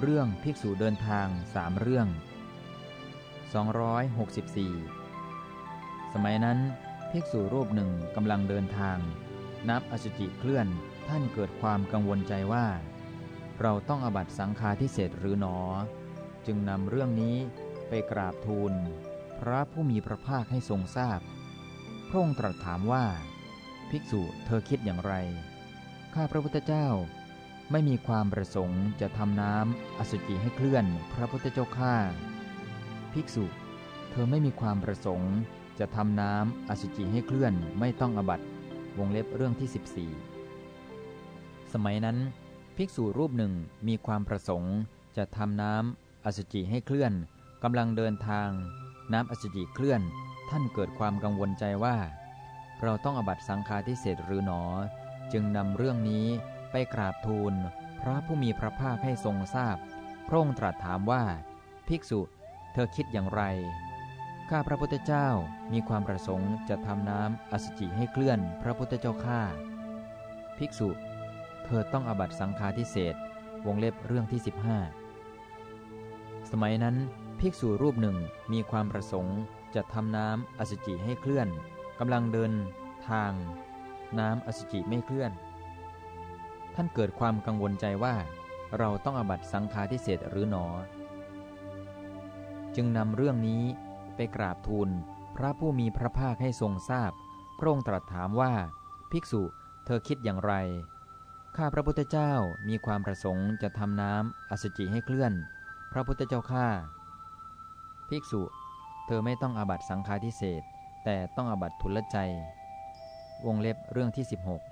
เรื่องภิกษุเดินทางสามเรื่อง 264 สมัยนั้นภิกษุรูปหนึ่งกำลังเดินทาง นับอสุจิเคลื่อนท่านเกิดความกังวลใจว่า เราต้องอบัตสังฆาทิเศษหรือหนอ จึงนำเรื่องนี้ไปกราบทูล พระผู้มีพระภาคให้ทรงทราบ พระองค์ตรัสถามว่า ภิกษุเธอคิดอย่างไร ข้าพระพุทธเจ้า ไม่มีความประสงค์จะทำน้ำอสุจิให้เคลื่อนพระพุทธเจ้าข้าภิกษุ เธอไม่มีความประสงค์ จะทำน้ำอสุจิให้เคลื่อนไม่ต้องอบัตวงเล็บเรื่องที่ 14 สมัยนั้น ภิกษุรูปหนึ่งมีความประสงค์ จะทำน้ำอสุจิให้เคลื่อนกำลังเดินทาง น้ำอสุจิเคลื่อน ท่านเกิดความกังวลใจว่า เราต้องอบัตสังฆาทิเศษหรือหนอ จึงนำเรื่องนี้ ไปกราบทูล พระผู้มีพระภาคให้ทรงทราบ พระองค์ตรัสถามว่า ภิกษุ เธอคิดอย่างไร ข้าพระพุทธเจ้ามีความประสงค์จะทำน้ำอสุจิให้เคลื่อนพระพุทธเจ้าข้า ภิกษุ เธอต้องอบัตสังฆาทิเศษวงเล็บเรื่องที่ 15 สมัยนั้นภิกษุรูปหนึ่งมีความประสงค์จะทำน้ำอสุจิให้เคลื่อนกำลังเดินทาง น้ำอสุจิไม่เคลื่อน ท่านเกิดความกังวลใจว่า เราต้องอบัตสังฆาทิเศษหรือหนอ จึงนำเรื่องนี้ไปกราบทูลพระผู้มีพระภาคให้ทรงทราบ พระองค์ตรัสถามว่า ภิกษุเธอคิดอย่างไร ข้าพระพุทธเจ้ามีความประสงค์จะทำน้ำอสุจิให้เคลื่อน พระพุทธเจ้าข้าภิกษุ เธอไม่ต้องอบัตสังฆาทิเศษแต่ต้องอบัตทุลใจ วงเล็บเรื่องที่ 16